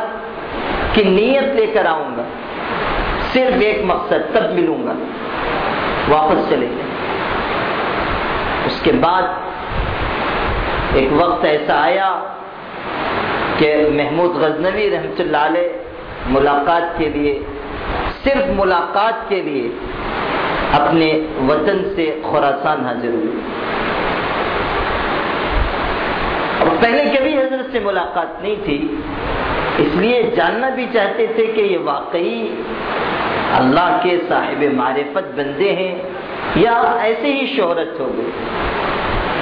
Speaker 1: کی نیت لے کر آؤں گا۔ صرف ایک مقصد، تب ملوں گا۔ واپس چلے گئے اس کے بعد ایک وقت ایسا آیا کہ محمود غزنوی رحمت اللہ علیہ ملاقات کے لیے، صرف ملاقات کے لیے اپنے وطن سے خوراسان حاضر ہوئے۔ اور پہلے کبھی حضرت سے ملاقات نہیں تھی، اس لیے جاننا بھی چاہتے تھے کہ یہ واقعی اللہ کے صاحب معرفت بندے ہیں یا ایسے ہی شہرت ہو گئی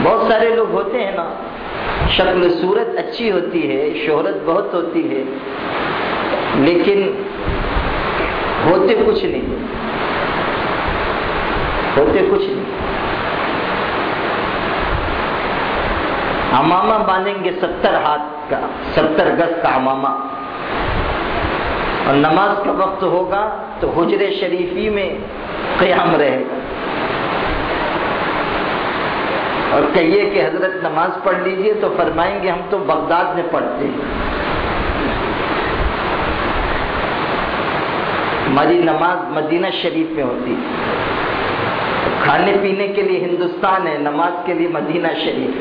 Speaker 1: بہت سارے لوگ ہوتے ہیں نا شکل صورت اچھی ہوتی ہے، شہرت بہت ہوتی ہے، لیکن ہوتے کچھ نہیں۔ ہوتے کچھ نہیں۔ امامہ باندھیں گے ستر ہاتھ کا، ستر گز کا امامہ۔ اور نماز کا وقت ہوگا تو حجر شریفی میں قیام رہے گا۔ اور کہیے کہ حضرت نماز پڑھ لیجیے تو فرمائیں گے ہم تو بغداد میں پڑھتے ہیں۔ ہماری نماز مدینہ شریف میں ہوتی کھانے پینے کے لیے ہندوستان ہے، نماز کے لیے مدینہ شریف۔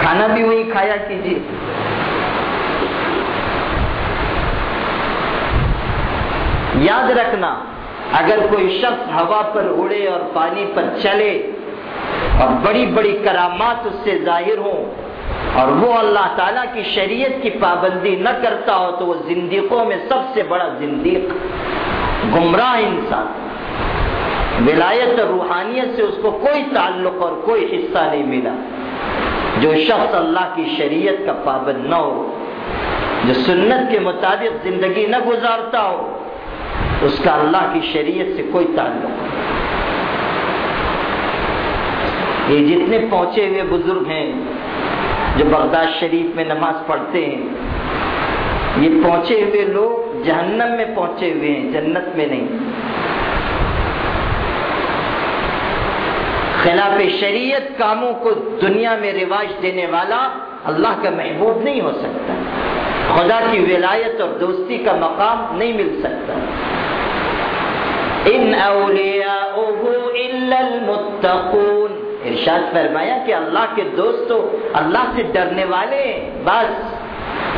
Speaker 1: کھانا بھی وہی کھایا کیجیے یاد رکھنا اگر کوئی شخص ہوا پر اڑے اور پانی پر چلے اور بڑی بڑی کرامات اس سے ظاہر ہوں اور وہ اللہ تعالیٰ کی شریعت کی پابندی نہ کرتا ہو تو وہ زندگیوں میں سب سے بڑا زندیق، گمراہ انسان۔ ولایت اور روحانیت سے اس کو کوئی تعلق اور کوئی حصہ نہیں ملا۔ جو شخص اللہ کی شریعت کا پابند نہ ہو، جو سنت کے مطابق زندگی نہ گزارتا ہو اس کا اللہ کی شریعت سے کوئی تعلق یہ جتنے پہنچے ہوئے بزرگ ہیں جو بغداد شریف میں نماز پڑھتے ہیں، یہ پہنچے ہوئے لوگ جہنم میں پہنچے ہوئے ہیں، جنت میں نہیں۔ خلاف شریعت کاموں کو دنیا میں رواج دینے والا اللہ کا محبوب نہیں ہو سکتا۔ خدا کی ولایت اور دوستی کا مقام نہیں مل سکتا۔ ان اولیاؤہ الا المتقون۔ ارشاد فرمایا کہ اللہ کے دوستو اللہ سے ڈرنے والے بس۔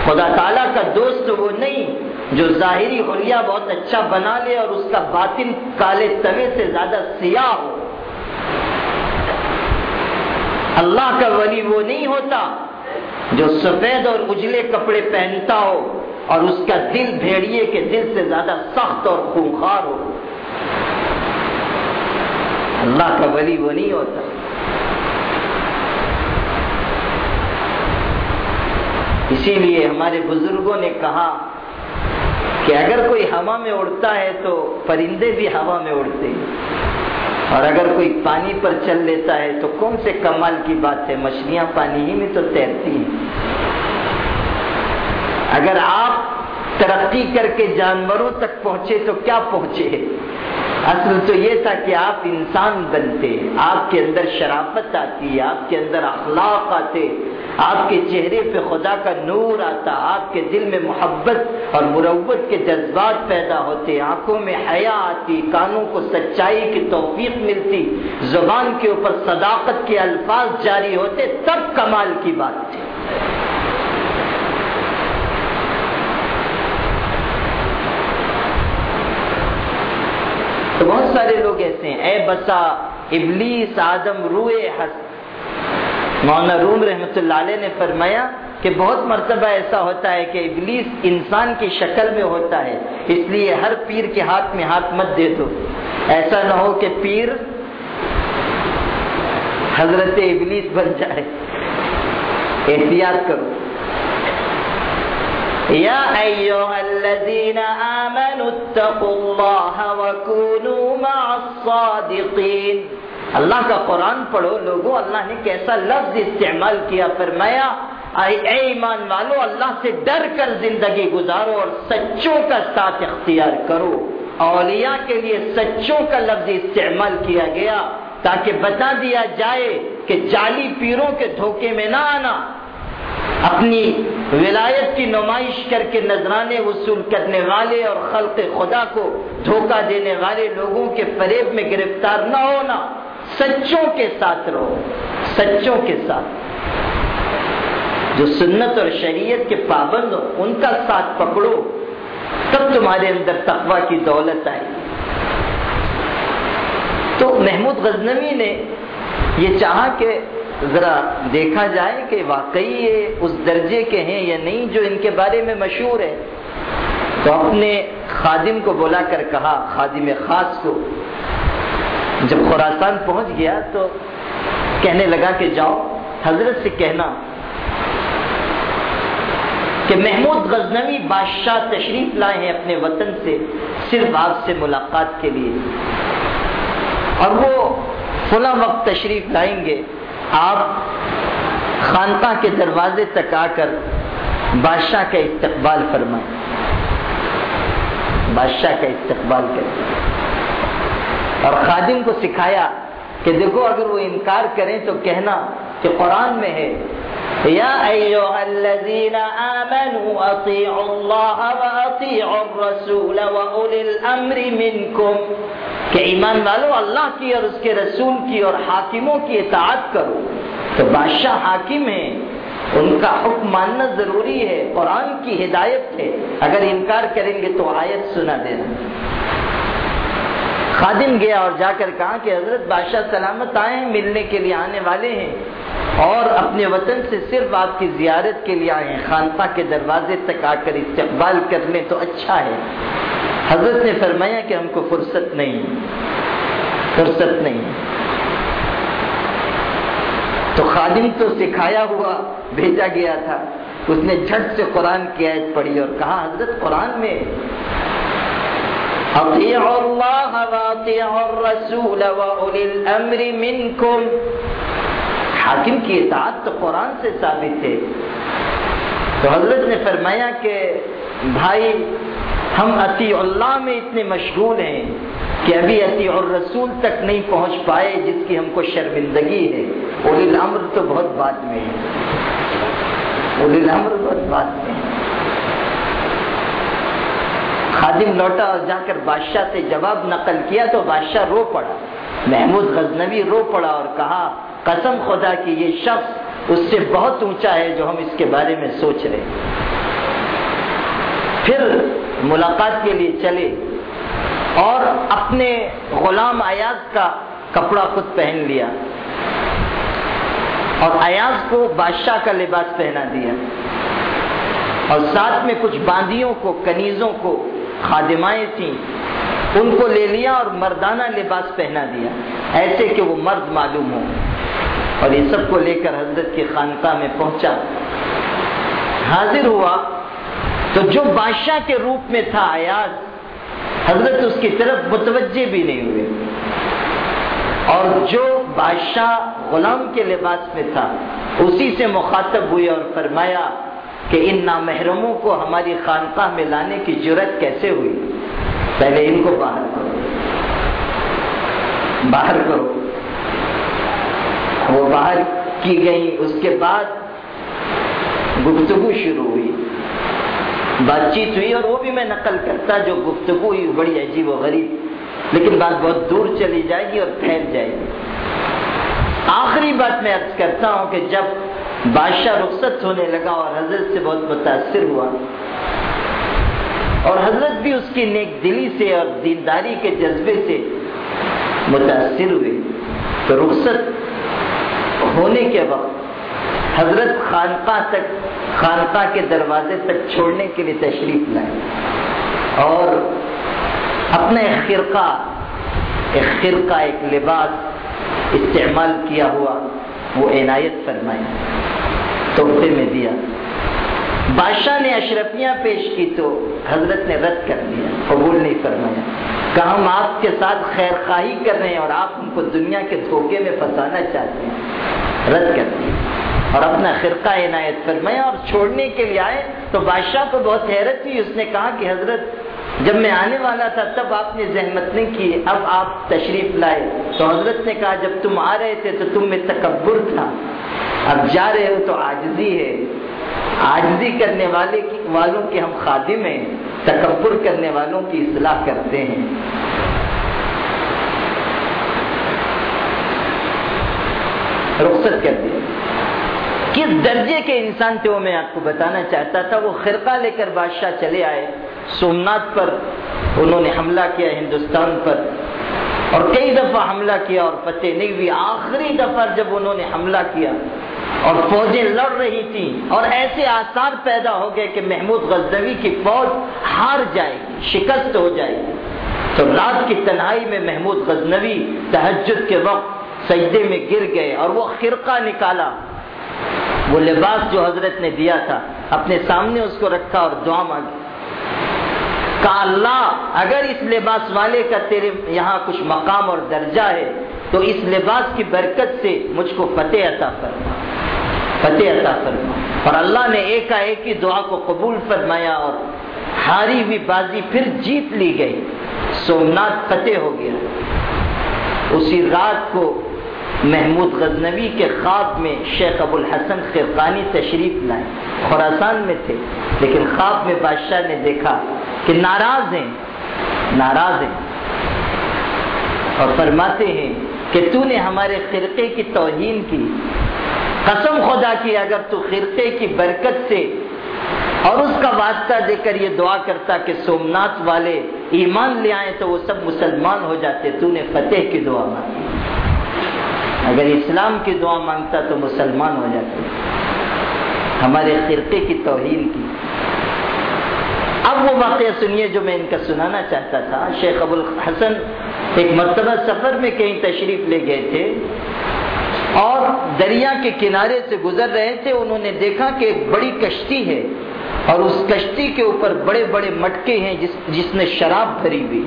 Speaker 1: خدا تعالیٰ کا دوست وہ نہیں جو ظاہری حلیہ بہت اچھا بنا لے اور اس کا باطن کالے توے سے زیادہ سیاہ ہو۔ اللہ کا ولی وہ نہیں ہوتا جو سفید اور اجلے کپڑے پہنتا ہو اور اس کا دل بھیڑیے کے دل سے زیادہ سخت اور خونخار ہو۔ اللہ کا ولی وہ نہیں ہوتا۔ اسی لیے ہمارے بزرگوں نے کہا کہ اگر کوئی ہوا میں اڑتا ہے تو پرندے بھی ہوا میں اڑتے ہیں۔ اور اگر کوئی پانی پر چل لیتا ہے تو کون سے کمال کی بات ہے؟ مچھلیاں پانی ہی میں تو تیرتی ہیں۔ اگر آپ ترقی کر کے جانوروں تک پہنچے تو کیا پہنچے اصل تو یہ تھا کہ آپ انسان بنتے، آپ کے اندر شرافت آتی، آپ کے اندر اخلاق آتے، آپ کے چہرے پہ خدا کا نور آتا، آپ کے دل میں محبت اور مروت کے جذبات پیدا ہوتے، آنکھوں میں حیا آتی، کانوں کو سچائی کی توفیق ملتی، زبان کے اوپر صداقت کے الفاظ جاری ہوتے، تب کمال کی بات تھی۔ تو بہت سارے لوگ ایسے ہیں۔ اے بسا ابلیس، آدم، روئے ہس مولانا روم رحمۃ اللہ علیہ نے فرمایا کہ بہت مرتبہ ایسا ہوتا ہے کہ ابلیس انسان کی شکل میں ہوتا ہے، اس لیے ہر پیر کے ہاتھ میں ہاتھ مت دے دو۔ ایسا نہ ہو کہ پیر حضرت ابلیس بن جائے۔ احتیاط کرو۔ یا ایوہ الذین آمنوا اتقوا اللہ وکونوا مع الصادقین اللہ کا قرآن پڑھو، لوگوں، اللہ نے کیسا لفظ استعمال کیا، فرمایا اے ایمان والو، اللہ سے ڈر کر زندگی گزارو اور سچوں کا ساتھ اختیار کرو۔ اولیاء کے لیے سچوں کا لفظ استعمال کیا گیا تاکہ بتا دیا جائے کہ جعلی پیروں کے دھوکے میں نہ آنا۔ اپنی ولایت کی نمائش کر کے نذرانے وصول کرنے والے اور خلق خدا کو دھوکہ دینے والے لوگوں کے فریب میں گرفتار نہ ہونا، سچوں کے ساتھ رہو، سچوں کے ساتھ۔ جو سنت اور شریعت کے پابند ہو، ان کا ساتھ پکڑو، تب تمہارے اندر تقوی کی دولت آئی تو محمود غزنوی نے یہ چاہا کہ ذرا دیکھا جائے کہ واقعی یہ اس درجے کے ہیں یا نہیں جو ان کے بارے میں مشہور ہے۔ تو اپنے خادم کو بلا کر کہا، خادم خاص کو۔ جب خوراسان پہنچ گیا تو کہنے لگا کہ جاؤ، حضرت سے کہنا کہ محمود غزنوی بادشاہ تشریف لائے ہیں اپنے وطن سے، صرف آپ سے ملاقات کے لیے۔ اور وہ فلاں وقت تشریف لائیں گے۔ آپ خانقاہ کے دروازے تک آ کر بادشاہ کا استقبال فرمائیں۔ بادشاہ کا استقبال کریں۔ اور خادم کو سکھایا کہ دیکھو اگر وہ انکار کریں تو کہنا کہ قرآن میں ہے، یا ایوہ الذین آمنوا اطیعوا اللہ و اطیعوا الرسول و اولی الامر منکم، کہ ایمان والو اللہ کی اور اس کے رسول کی اور حاکموں کی اطاعت کرو۔ تو بادشاہ حاکم ہیں، ان کا حکم ماننا ضروری ہے، قرآن کی ہدایت ہے۔ اگر انکار کریں گے تو آیت سنا دینا۔ خادم گیا اور جا کر کہا کہ حضرت بادشاہ سلامت آئے ہیں، ملنے کے لیے آنے والے ہیں۔ اور اپنے وطن سے صرف آپ کی زیارت کے لیے آئے ہیں۔ خانقاہ کے دروازے تک آ کر استقبال کر لیں تو اچھا ہے۔ حضرت نے فرمایا کہ ہم کو فرصت نہیں۔ فرصت نہیں۔ تو خادم تو سکھایا ہوا بھیجا گیا تھا۔ اس نے جھٹ سے قرآن کی آیت پڑھی اور کہا، حضرت قرآن میں اطیعوا اللہ واطیعوا الرسول واولی الامر منکم حاکم کی اطاعت تو قرآن سے ثابت ہے. تو حضرت نے فرمایا کہ بھائی، ہم اطیع اللہ میں اتنے مشغول ہیں کہ ابھی اطیع الرسول تک نہیں پہنچ پائے جس کی ہم کو شرمندگی ہے. اولی الامر تو بہت بعد میں ہے. اولی الامر بہت بعد میں ہے. خادم لوٹا اور جا کر بادشاہ سے جواب نقل کیا تو بادشاہ رو پڑا۔ محمود غزنوی رو پڑا اور کہا، قسم خدا کی یہ شخص اس سے بہت اونچا ہے جو ہم اس کے بارے میں سوچ رہے پھر ملاقات کے لیے چلے اور اپنے غلام ایاز کا کپڑا خود پہن لیا اور ایاز کو بادشاہ کا لباس پہنا دیا۔ اور ساتھ میں کچھ باندیوں کو، کنیزوں کو خادمائیں تھیں، ان کو لے لیا اور مردانہ لباس پہنا دیا۔ ایسے کہ وہ مرد معلوم ہو۔ اور یہ سب کو لے کر حضرت کی خانقاہ میں پہنچا۔ حاضر ہوا۔ تو جو بادشاہ کے روپ میں تھا آیاز حضرت اس کی طرف متوجہ بھی نہیں ہوئے۔ اور جو بادشاہ غلام کے لباس میں تھا، اسی سے مخاطب ہوئے اور فرمایا کہ ان نامحرموں کو ہماری خانقاہ میں لانے کی جرت کیسے ہوئی؟ پہلے ان کو باہر کرو۔ باہر کرو۔ وہ باہر کی گئی اس کے بعد گفتگو شروع ہوئی۔ بات چیت ہوئی اور وہ بھی میں نقل کرتا جو گفتگو ہوئی بڑی عجیب و غریب۔ لیکن بات بہت دور چلی جائے گی اور پھیل جائے گی۔ آخری بات میں عرض کرتا ہوں کہ جب بادشاہ رخصت ہونے لگا اور حضرت سے بہت متاثر ہوا۔ اور حضرت بھی اس کی نیک دلی سے اور دینداری کے جذبے سے متاثر ہوئے۔ تو رخصت ہونے کے وقت حضرت خانقاہ تک، خانقاہ کے دروازے تک چھوڑنے کے لیے تشریف لائے۔ اور اپنا ایک خرقہ ایک خرقہ، ایک لباس استعمال کیا ہوا۔ وہ عنایت فرمائی۔ تحفے میں دیا۔ بادشاہ نے اشرفیاں پیش کی تو حضرت نے رد کر دیا۔ قبول نہیں فرمایا۔ کہ ہم آپ کے ساتھ خیر خواہی کر رہے ہیں اور آپ ہم کو دنیا کے دھوکے میں پھنسانا چاہتے ہیں۔ رد کر دیا۔ اور اپنا خرقہ عنایت فرمایا۔ اور چھوڑنے کے لیے آئے تو بادشاہ کو بہت حیرت ہوئی۔ اس نے کہا کہ حضرت جب میں آنے والا تھا تب آپ نے زحمت نہیں کی، اب آپ تشریف لائے۔ تو حضرت نے کہا، جب تم آ رہے تھے تو تم میں تکبر تھا۔ اب جا رہے ہو تو آجزی ہے۔ آجزی کرنے والے کی والوں کے ہم خادم ہیں۔ تکبر کرنے والوں کی اصلاح کرتے ہیں۔ رخصت کر دیا کس درجے کے انسان تھے وہ میں آپ کو بتانا چاہتا تھا؟ وہ خرقہ لے کر بادشاہ چلے آئے۔ سومنات پر انہوں نے حملہ کیا ہندوستان پر اور کئی دفعہ حملہ کیا اور فتح نہیں ہوئی آخری دفعہ جب انہوں نے حملہ کیا اور فوجیں لڑ رہی تھیں اور ایسے آثار پیدا ہو گئے کہ محمود غزنوی کی فوج ہار جائے گی، شکست ہو جائے گی۔ تو رات کی تنہائی میں محمود غزنوی تحجد کے وقت سجدے میں گر گئے اور وہ خرقہ نکالا۔ وہ لباس جو حضرت نے دیا تھا، اپنے سامنے اس کو رکھا اور دعا مانگی۔ کہا اللہ اگر اس لباس والے کا تیرے یہاں کچھ مقام اور درجہ ہے، تو اس لباس کی برکت سے مجھ کو فتح عطا فرما۔ فتح عطا فرما۔ اور اللہ نے ایک ایک ہی دعا کو قبول فرمایا اور ہاری ہوئی بازی پھر جیت لی گئی۔ سومنات فتح ہو گیا۔ اسی رات کو محمود غزنوی کے خواب میں شیخ ابو الحسن خرقانی تشریف لائے۔ خوراسان میں تھے، لیکن خواب میں بادشاہ نے دیکھا کہ ناراض ہیں ناراض ہیں۔ اور فرماتے ہیں کہ تو نے ہمارے خرقے کی توہین کی۔ قسم خدا کی، اگر تو خرقے کی برکت سے اور اس کا واسطہ دے کر یہ دعا کرتا کہ سومنات والے ایمان لے آئے تو وہ سب مسلمان ہو جاتے، تو نے فتح کی دعا مانگی۔ اگر اسلام کی دعا مانگتا تو مسلمان ہو جاتے۔ ہمارے خرقے کی توہین کی۔ اب وہ واقعہ سنیے جو میں ان کا سنانا چاہتا تھا۔ شیخ ابو الحسن ایک مرتبہ سفر میں کہیں تشریف لے گئے تھے اور دریا کے کنارے سے گزر رہے تھے۔ انہوں نے دیکھا کہ ایک بڑی کشتی ہے اور اس کشتی کے اوپر بڑے بڑے مٹکے ہیں جس جس نے شراب بھری ہوئی۔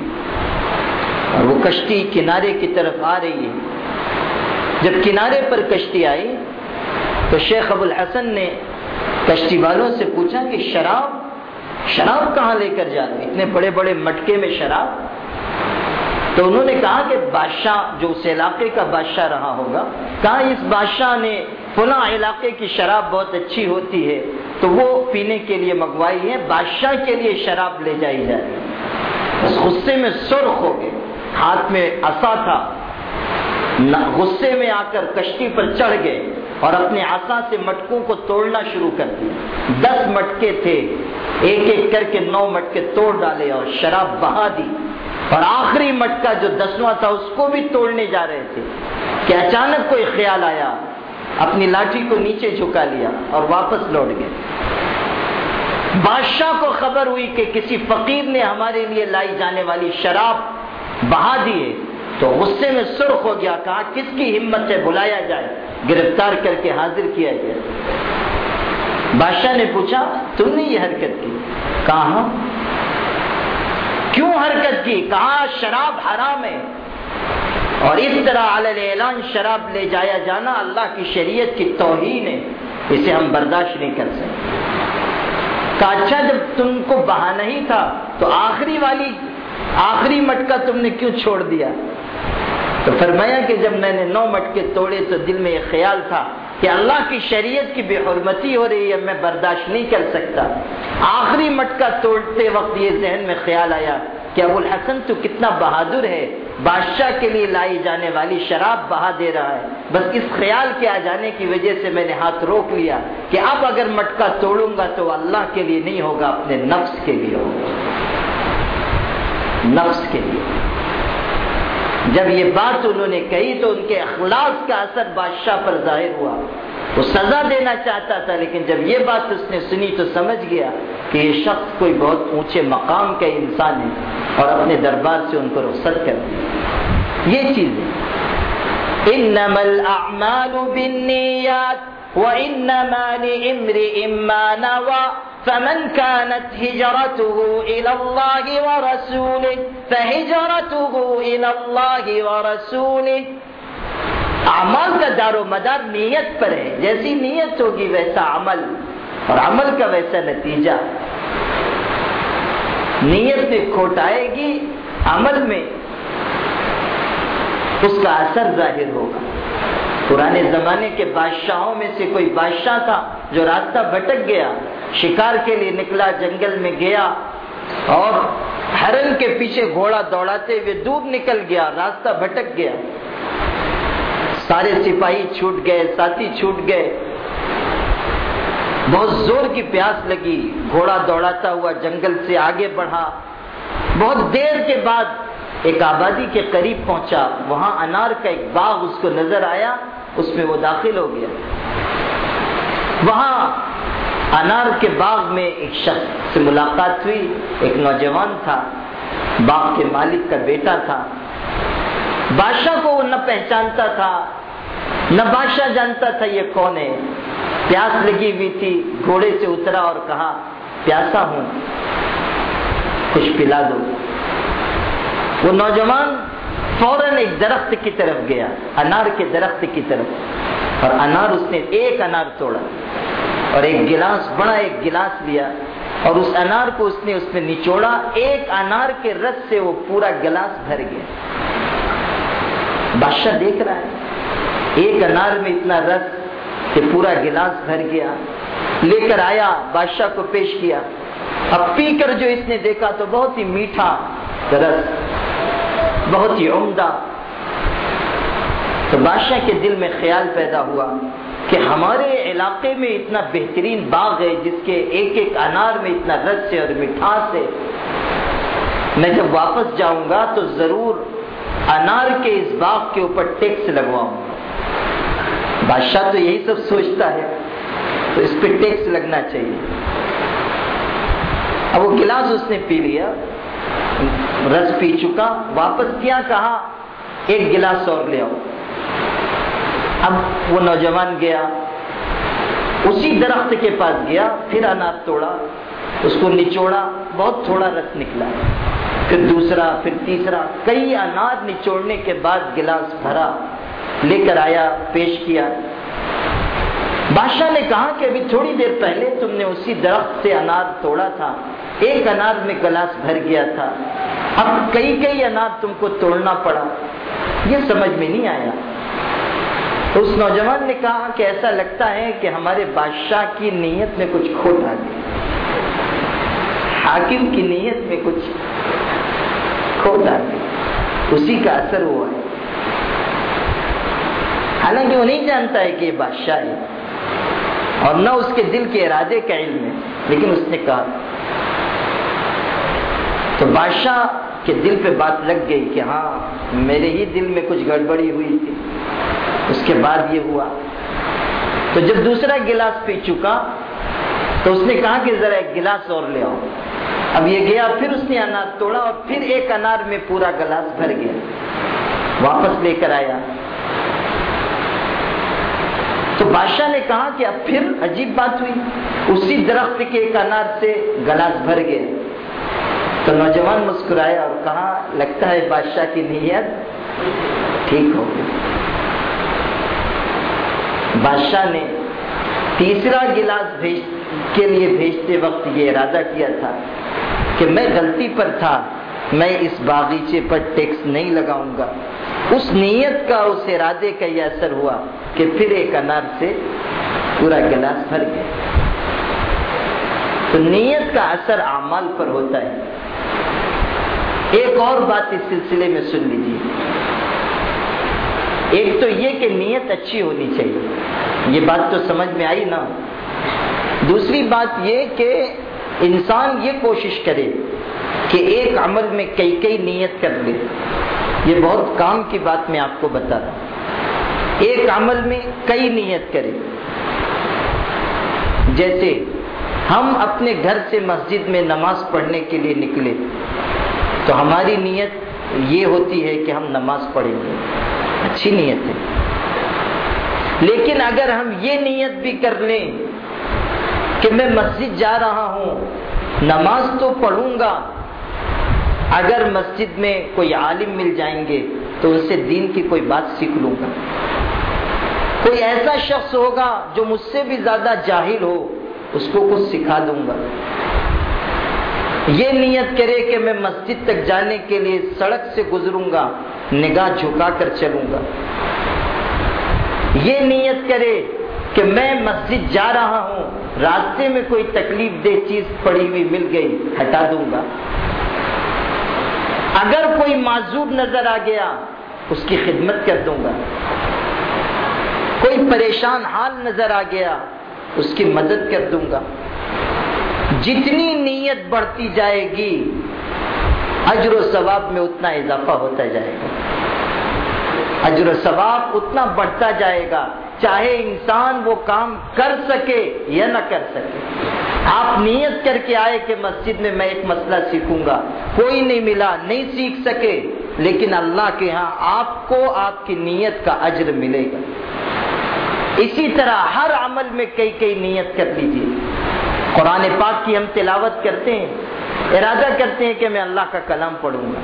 Speaker 1: اور وہ کشتی کنارے کی طرف آ رہی ہے۔ جب کنارے پر کشتی آئی تو شیخ ابو الحسن نے کشتی والوں سے پوچھا کہ شراب شراب کہاں لے کر جا اتنے بڑے بڑے مٹکے میں شراب۔ تو انہوں نے کہا کہ بادشاہ جو اس علاقے کا بادشاہ رہا ہوگا، کہا اس بادشاہ نے فلاں علاقے کی شراب بہت اچھی ہوتی ہے، تو وہ پینے کے لیے منگوائی ہے، بادشاہ کے لیے شراب لے جائی جائے اس غصے میں سرخ ہو گئے۔ ہاتھ میں اصا تھا۔ غصے میں آ کر کشتی پر چڑھ گئے۔ اور اپنے آسا سے مٹکوں کو توڑنا شروع کر دیا دس مٹکے تھے، ایک ایک کر کے نو مٹکے توڑ ڈالے اور شراب بہا دی۔ اور آخری مٹکا جو دسواں تھا، اس کو بھی توڑنے جا رہے تھے۔ کہ اچانک کوئی خیال آیا، اپنی لاٹھی کو نیچے جھکا لیا اور واپس لوٹ گئے۔ بادشاہ کو خبر ہوئی کہ کسی فقیر نے ہمارے لیے لائی جانے والی شراب بہا دیے تو غصے میں سرخ ہو گیا، کہا، کس کی ہمت سے بلایا جائے؟ گرفتار کر کے حاضر کیا گیا۔ بادشاہ نے پوچھا، تم نے یہ حرکت کی؟ کہا ہاں۔ کیوں حرکت کی؟ کہا شراب حرام ہے؟ اور اس طرح اعلان شراب لے جایا جانا اللہ کی شریعت کی توہین ہے، اسے ہم برداشت نہیں کر سکتے۔ کہا اچھا جب تم کو بہانا ہی تھا تو آخری والی، آخری مٹکا تم نے کیوں چھوڑ دیا؟ تو فرمایا کہ جب میں نے نو مٹکے توڑے تو دل میں یہ خیال تھا کہ اللہ کی شریعت کی بے حرمتی ہو رہی ہے میں برداشت نہیں کر سکتا۔ آخری مٹکا توڑتے وقت یہ ذہن میں خیال آیا کہ ابو الحسن تو کتنا بہادر ہے۔ بادشاہ کے لیے لائی جانے والی شراب بہا دے رہا ہے۔ بس اس خیال کے آ جانے کی وجہ سے میں نے ہاتھ روک لیا کہ اب اگر مٹکا توڑوں گا تو اللہ کے لیے نہیں ہوگا، اپنے نفس کے لیے ہوگا۔ نفس کے لیے۔ جب یہ بات انہوں نے کہی تو ان کے اخلاص کا اثر بادشاہ پر ظاہر ہوا۔ وہ سزا دینا چاہتا تھا، لیکن جب یہ بات اس نے سنی تو سمجھ گیا کہ یہ شخص کوئی بہت اونچے مقام کا انسان ہے اور اپنے دربار سے ان کو رخصت کر دیا۔ یہ چیز ہے۔ انما الاعمال بالنیات وانما لامرئ ما نوى فمن كانت هجرته الى الله ورسوله فهجرته الى الله ورسوله. اعمال کا دار و مدار نیت پر ہے، جیسی نیت ہوگی ویسا عمل، اور عمل کا ویسا نتیجہ. نیت میں کھوٹ آئے گی، عمل میں اس کا اثر ظاہر ہوگا. پرانے زمانے کے بادشاہوں میں سے کوئی بادشاہ تھا جو راستہ بھٹک گیا، شکار کے لیے نکلا، جنگل میں گیا اور ہرن کے پیچھے گھوڑا دوڑاتے ہوئے دور نکل گیا، راستہ بھٹک گیا۔ سارے سپاہی چھوٹ گئے، ساتھی چھوٹ گئے۔ بہت زور کی پیاس لگی، گھوڑا دوڑاتا ہوا جنگل سے آگے بڑھا۔ بہت دیر کے بعد ایک آبادی کے قریب پہنچا، وہاں انار کا ایک باغ اس کو نظر آیا۔ اس میں وہ داخل ہو گیا۔ وہاں انار کے باغ میں ایک شخص سے ملاقات ہوئی، ایک نوجوان تھا، باغ کے مالک کا بیٹا تھا۔ بادشاہ کو وہ نہ پہچانتا تھا، نہ بادشاہ جانتا تھا یہ کون ہے۔ پیاس لگی ہوئی تھی، گھوڑے سے اترا اور کہا، پیاسا ہوں، کچھ پلا دو۔ وہ نوجوان فوراً ایک درخت کی طرف گیا، انار کے درخت کی طرف۔ اور انار اس نے ایک انار توڑا اور ایک گلاس بڑا، ایک گلاس لیا۔ اور اس انار کو اس نے، اس میں نچوڑا، ایک انار کے رس سے وہ پورا گلاس بھر گیا۔ بادشاہ دیکھ رہا ہے، ایک انار میں اتنا رس کہ پورا گلاس بھر گیا۔ لے کر آیا، بادشاہ کو پیش کیا۔ اب پی کر جو اس نے دیکھا تو بہت ہی میٹھا رس۔ بہت ہی عمدہ تو بادشاہ کے دل میں خیال پیدا ہوا کہ ہمارے علاقے میں اتنا بہترین باغ ہے جس کے ایک ایک انار میں اتنا رس ہے اور مٹھاس ہے۔ میں جب واپس جاؤں گا تو ضرور انار کے اس باغ کے اوپر ٹیکس لگواؤں گا۔ بادشاہ تو یہی سب سوچتا ہے، تو اس پہ ٹیکس لگنا چاہیے۔ اب وہ گلاس اس نے پی لیا۔ رس پی چکا، واپس کیا کہا، ایک گلاس اور لے آؤ۔ اب وہ نوجوان گیا، اسی درخت کے پاس گیا، پھر انار توڑا، اس کو نچوڑا، بہت تھوڑا رس نکلا۔ پھر دوسرا، پھر تیسرا، کئی انار نچوڑنے کے بعد گلاس بھرا، لے کر آیا، پیش کیا۔ بادشاہ نے کہا کہ ابھی تھوڑی دیر پہلے تم نے اسی درخت سے انار توڑا تھا۔ ایک انار میں گلاس بھر گیا تھا۔ اب کئی کئی انار تم کو توڑنا پڑا۔ یہ سمجھ میں نہیں آیا۔ تو اس نوجوان نے کہا کہ ایسا لگتا ہے کہ ہمارے بادشاہ کی نیت میں کچھ کھوٹ آ گئی حاکم کی نیت میں کچھ کھوٹ آ گئی اسی کا اثر ہوا ہے۔ حالانکہ وہ نہیں جانتا ہے کہ یہ بادشاہ ہے۔ اور نہ اس کے دل کے ارادے کا علم ہے، لیکن اس نے کہا تو بادشاہ کے دل پہ بات لگ گئی کہ ہاں میرے ہی دل میں کچھ گڑبڑی ہوئی تھی۔ اس کے بعد یہ ہوا۔ تو جب دوسرا گلاس پی چکا، تو اس نے کہا کہ ذرا ایک گلاس اور لے آؤ۔ اب یہ گیا، پھر اس نے انار توڑا اور پھر ایک انار میں پورا گلاس بھر گیا۔ واپس لے کر آیا۔ تو بادشاہ نے کہا کہ اب پھر عجیب بات ہوئی۔ اسی درخت کے ایک انار سے گلاس بھر گیا تو نوجوان مسکرایا اور کہا، لگتا ہے بادشاہ کی نیت ٹھیک ہو گئی۔ بادشاہ نے تیسرا گلاس بھیج کے لیے بھیجتے وقت یہ ارادہ کیا تھا کہ میں غلطی پر تھا، میں اس باغیچے پر ٹیکس نہیں لگاؤں گا۔ اس نیت کا، اس ارادے کا یہ اثر ہوا کہ پھر ایک انار سے پورا گلاس بھر گیا۔ تو نیت کا اثر اعمال پر ہوتا ہے۔ ایک اور بات اس سلسلے میں سن لیجیے ایک تو یہ کہ نیت اچھی ہونی چاہیے۔ یہ بات تو سمجھ میں آئی نا۔ دوسری بات یہ کہ انسان یہ کوشش کرے کہ ایک عمل میں کئی کئی نیت کر لے۔ یہ بہت کام کی بات میں آپ کو بتا رہا ہوں۔ ایک عمل میں کئی نیت کرے۔ جیسے ہم اپنے گھر سے مسجد میں نماز پڑھنے کے لیے نکلے۔ تو ہماری نیت یہ ہوتی ہے کہ ہم نماز پڑھیں گے۔ اچھی نیت ہے۔ لیکن اگر ہم یہ نیت بھی کر لیں کہ میں مسجد جا رہا ہوں، نماز تو پڑھوں گا، اگر مسجد میں کوئی عالم مل جائیں گے تو ان سے دین کی کوئی بات سیکھ لوں گا۔ کوئی ایسا شخص ہوگا جو مجھ سے بھی زیادہ جاہل ہو، اس کو کچھ سکھا دوں گا۔ یہ نیت کرے کہ میں مسجد تک جانے کے لیے سڑک سے گزروں گا، نگاہ جھکا کر چلوں گا۔ یہ نیت کرے کہ میں مسجد جا رہا ہوں، راستے میں کوئی تکلیف دہ چیز پڑی ہوئی مل گئی، ہٹا دوں گا۔ اگر کوئی معذور نظر آ گیا، اس کی خدمت کر دوں گا۔ کوئی پریشان حال نظر آ گیا، اس کی مدد کر دوں گا۔ جتنی نیت بڑھتی جائے گی، اجر و ثواب میں اتنا اضافہ ہوتا جائے گا۔ اجر و ثواب اتنا بڑھتا جائے گا، چاہے انسان وہ کام کر سکے یا نہ کر سکے۔ آپ نیت کر کے آئے کہ مسجد میں میں ایک مسئلہ سیکھوں گا، کوئی نہیں ملا، نہیں سیکھ سکے، لیکن اللہ کے ہاں آپ کو آپ کی نیت کا اجر ملے گا۔ اسی طرح ہر عمل میں کئی کئی نیت کر لیجیے قرآن پاک کی ہم تلاوت کرتے ہیں، ارادہ کرتے ہیں کہ میں اللہ کا کلام پڑھوں گا۔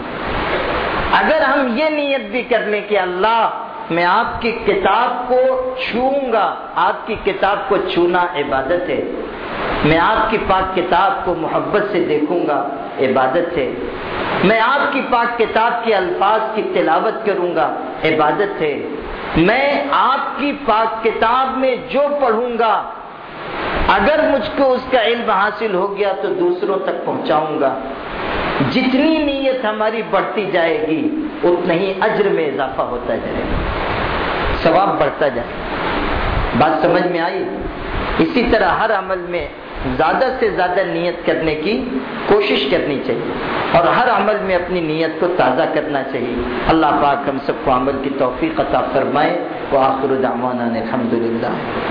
Speaker 1: اگر ہم یہ نیت بھی کر لیں کہ اللہ، میں آپ کی کتاب کو چھوؤں گا، آپ کی کتاب کو چھونا عبادت ہے، میں آپ کی پاک کتاب کو محبت سے دیکھوں گا، عبادت ہے۔ میں آپ کی پاک کتاب کے الفاظ کی تلاوت کروں گا، عبادت ہے۔ میں آپ کی پاک کتاب میں جو پڑھوں گا اگر مجھ کو اس کا علم حاصل ہو گیا تو دوسروں تک پہنچاؤں گا۔ جتنی نیت ہماری بڑھتی جائے گی، اتنا ہی اجر میں اضافہ ہوتا جائے گا۔ ثواب بڑھتا جائے بات سمجھ میں آئی؟ اسی طرح ہر عمل میں زیادہ سے زیادہ نیت کرنے کی کوشش کرنی چاہیے اور ہر عمل میں اپنی نیت کو تازہ کرنا چاہیے۔ اللہ پاک ہم سب کو عمل کی توفیق عطا فرمائے۔ وہ آخر الحمد للہ